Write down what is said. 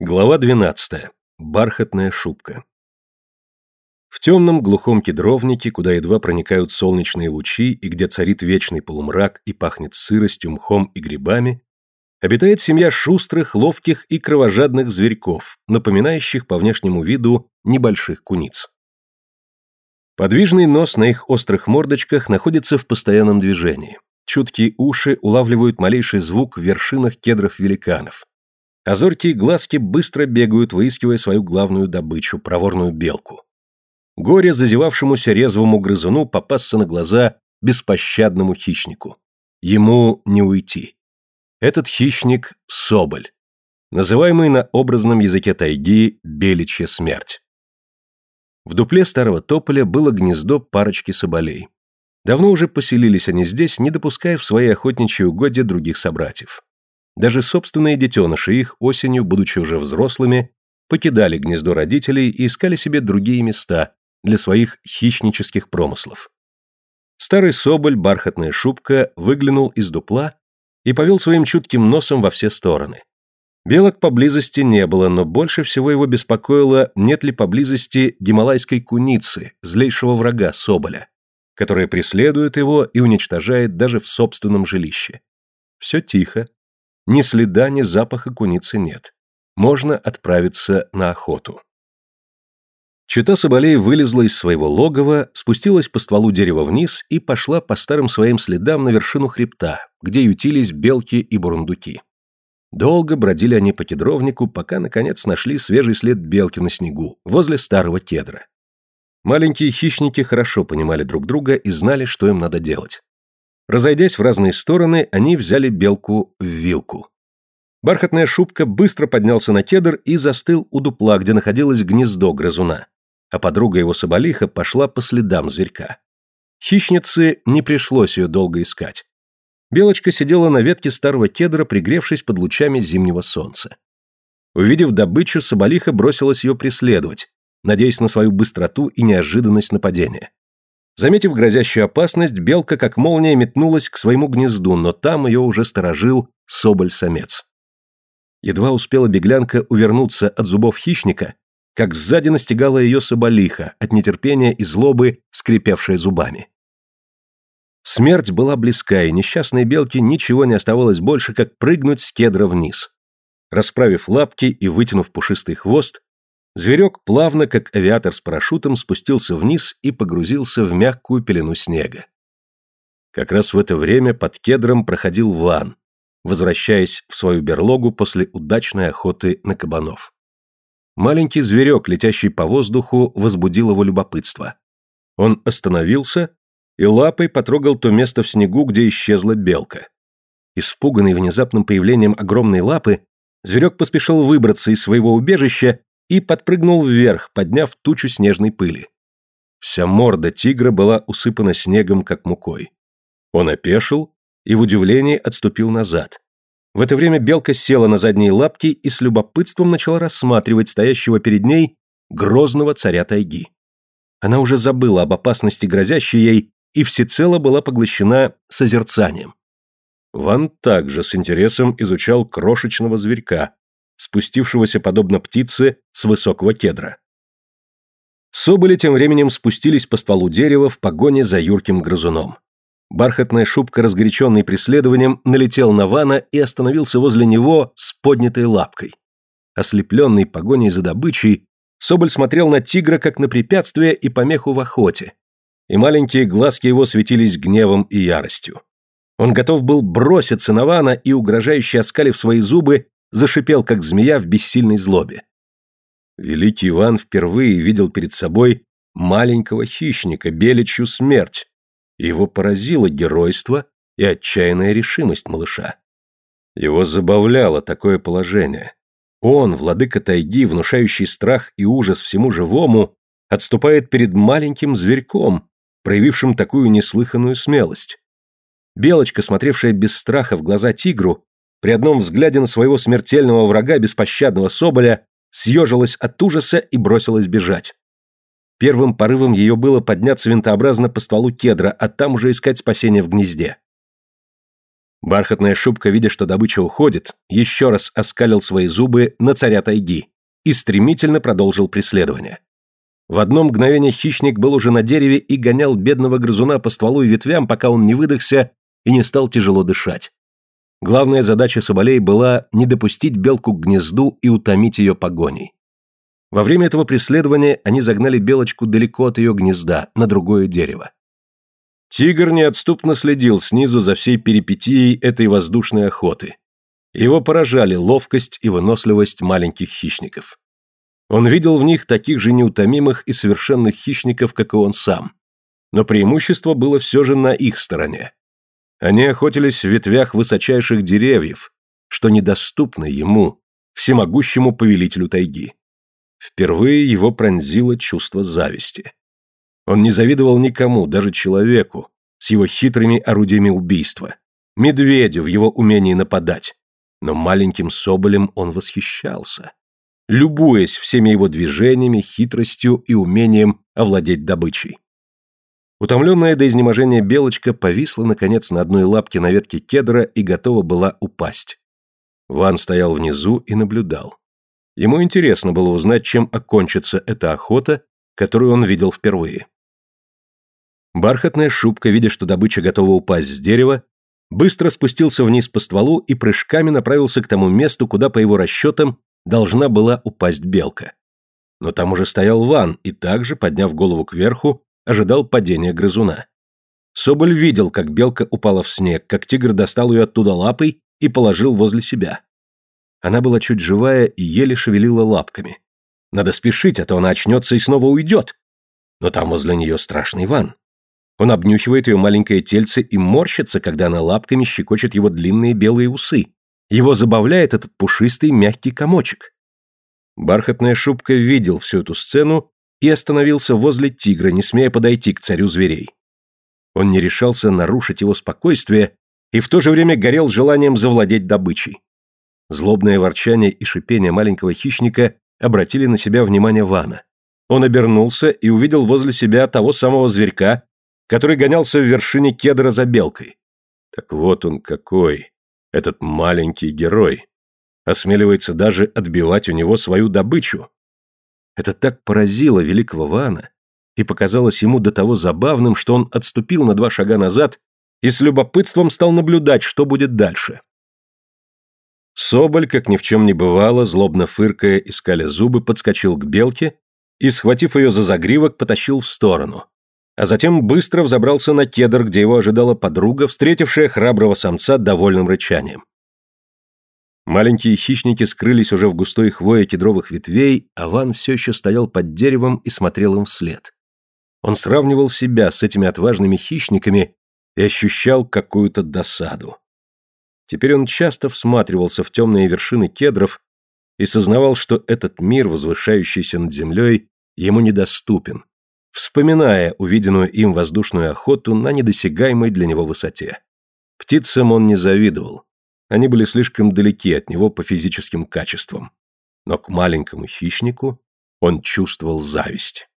Глава 12. Бархатная шубка. В темном глухом кедровнике, куда едва проникают солнечные лучи и где царит вечный полумрак и пахнет сыростью, мхом и грибами, обитает семья шустрых, ловких и кровожадных зверьков, напоминающих по внешнему виду небольших куниц. Подвижный нос на их острых мордочках находится в постоянном движении. Чуткие уши улавливают малейший звук в вершинах кедров великанов – а Озорки и глазки быстро бегают, выискивая свою главную добычу, проворную белку. Горе зазевавшемуся резвому грызуну попасться на глаза беспощадному хищнику. Ему не уйти. Этот хищник — соболь, называемый на образном языке тайги беличья смерть. В дупле старого тополя было гнездо парочки соболей. Давно уже поселились они здесь, не допуская в свои охотничьи угодья других собратьев. Даже собственные детеныши их осенью, будучи уже взрослыми, покидали гнездо родителей и искали себе другие места для своих хищнических промыслов. Старый соболь, бархатная шубка, выглянул из дупла и повел своим чутким носом во все стороны. Белок поблизости не было, но больше всего его беспокоило, нет ли поблизости гималайской куницы, злейшего врага соболя, которая преследует его и уничтожает даже в собственном жилище. Все тихо, ни следа, ни запаха куницы нет. Можно отправиться на охоту. Чита Соболей вылезла из своего логова, спустилась по стволу дерева вниз и пошла по старым своим следам на вершину хребта, где ютились белки и бурундуки. Долго бродили они по кедровнику, пока, наконец, нашли свежий след белки на снегу, возле старого кедра. Маленькие хищники хорошо понимали друг друга и знали, что им надо делать. Разойдясь в разные стороны, они взяли белку в вилку. Бархатная шубка быстро поднялся на кедр и застыл у дупла, где находилось гнездо грызуна, а подруга его соболиха пошла по следам зверька. Хищнице не пришлось ее долго искать. Белочка сидела на ветке старого кедра, пригревшись под лучами зимнего солнца. Увидев добычу, соболиха бросилась ее преследовать, надеясь на свою быстроту и неожиданность нападения. Заметив грозящую опасность, белка как молния метнулась к своему гнезду, но там ее уже сторожил соболь-самец. Едва успела беглянка увернуться от зубов хищника, как сзади настигала ее соболиха, от нетерпения и злобы, скрипевшая зубами. Смерть была близка, и несчастной белке ничего не оставалось больше, как прыгнуть с кедра вниз. Расправив лапки и вытянув пушистый хвост, Зверек плавно, как авиатор с парашютом, спустился вниз и погрузился в мягкую пелену снега. Как раз в это время под кедром проходил Ван, возвращаясь в свою берлогу после удачной охоты на кабанов. Маленький зверек, летящий по воздуху, возбудил его любопытство. Он остановился и лапой потрогал то место в снегу, где исчезла белка. Испуганный внезапным появлением огромной лапы, зверек поспешил выбраться из своего убежища и подпрыгнул вверх, подняв тучу снежной пыли. Вся морда тигра была усыпана снегом, как мукой. Он опешил и в удивлении отступил назад. В это время белка села на задние лапки и с любопытством начала рассматривать стоящего перед ней грозного царя тайги. Она уже забыла об опасности, грозящей ей, и всецело была поглощена созерцанием. Ван также с интересом изучал крошечного зверька, спустившегося подобно птице с высокого кедра. Соболи тем временем спустились по стволу дерева в погоне за юрким грызуном. Бархатная шубка, разгоряченный преследованием, налетел на Вана и остановился возле него с поднятой лапкой. Ослепленный погоней за добычей, Соболь смотрел на тигра как на препятствие и помеху в охоте, и маленькие глазки его светились гневом и яростью. Он готов был броситься на Вана и, угрожающе оскалив свои зубы, зашипел, как змея в бессильной злобе. Великий Иван впервые видел перед собой маленького хищника, беличью смерть. Его поразило геройство и отчаянная решимость малыша. Его забавляло такое положение. Он, владыка тайги, внушающий страх и ужас всему живому, отступает перед маленьким зверьком, проявившим такую неслыханную смелость. Белочка, смотревшая без страха в глаза тигру, при одном взгляде на своего смертельного врага, беспощадного Соболя, съежилась от ужаса и бросилась бежать. Первым порывом ее было подняться винтообразно по стволу кедра, а там уже искать спасение в гнезде. Бархатная шубка, видя, что добыча уходит, еще раз оскалил свои зубы на царя тайги и стремительно продолжил преследование. В одно мгновение хищник был уже на дереве и гонял бедного грызуна по стволу и ветвям, пока он не выдохся и не стал тяжело дышать. Главная задача соболей была не допустить белку к гнезду и утомить ее погоней. Во время этого преследования они загнали белочку далеко от ее гнезда, на другое дерево. Тигр неотступно следил снизу за всей перипетией этой воздушной охоты. Его поражали ловкость и выносливость маленьких хищников. Он видел в них таких же неутомимых и совершенных хищников, как и он сам. Но преимущество было все же на их стороне. Они охотились в ветвях высочайших деревьев, что недоступны ему, всемогущему повелителю тайги. Впервые его пронзило чувство зависти. Он не завидовал никому, даже человеку, с его хитрыми орудиями убийства, медведю в его умении нападать. Но маленьким соболем он восхищался, любуясь всеми его движениями, хитростью и умением овладеть добычей. Утомленная до изнеможения белочка повисла, наконец, на одной лапке на ветке кедра и готова была упасть. Ван стоял внизу и наблюдал. Ему интересно было узнать, чем окончится эта охота, которую он видел впервые. Бархатная шубка, видя, что добыча готова упасть с дерева, быстро спустился вниз по стволу и прыжками направился к тому месту, куда, по его расчетам, должна была упасть белка. Но там уже стоял Ван и также, подняв голову кверху, ожидал падения грызуна. Соболь видел, как белка упала в снег, как тигр достал ее оттуда лапой и положил возле себя. Она была чуть живая и еле шевелила лапками. Надо спешить, а то она очнется и снова уйдет. Но там возле нее страшный ван. Он обнюхивает ее маленькое тельце и морщится, когда она лапками щекочет его длинные белые усы. Его забавляет этот пушистый мягкий комочек. Бархатная шубка видел всю эту сцену и остановился возле тигра, не смея подойти к царю зверей. Он не решался нарушить его спокойствие и в то же время горел желанием завладеть добычей. Злобное ворчание и шипение маленького хищника обратили на себя внимание Вана. Он обернулся и увидел возле себя того самого зверька, который гонялся в вершине кедра за белкой. Так вот он какой, этот маленький герой. Осмеливается даже отбивать у него свою добычу. Это так поразило великого Вана и показалось ему до того забавным, что он отступил на два шага назад и с любопытством стал наблюдать, что будет дальше. Соболь, как ни в чем не бывало, злобно фыркая, искали зубы, подскочил к белке и, схватив ее за загривок, потащил в сторону. А затем быстро взобрался на кедр, где его ожидала подруга, встретившая храброго самца довольным рычанием. Маленькие хищники скрылись уже в густой хвое кедровых ветвей, а Ван все еще стоял под деревом и смотрел им вслед. Он сравнивал себя с этими отважными хищниками и ощущал какую-то досаду. Теперь он часто всматривался в темные вершины кедров и сознавал, что этот мир, возвышающийся над землей, ему недоступен, вспоминая увиденную им воздушную охоту на недосягаемой для него высоте. Птицам он не завидовал. Они были слишком далеки от него по физическим качествам. Но к маленькому хищнику он чувствовал зависть.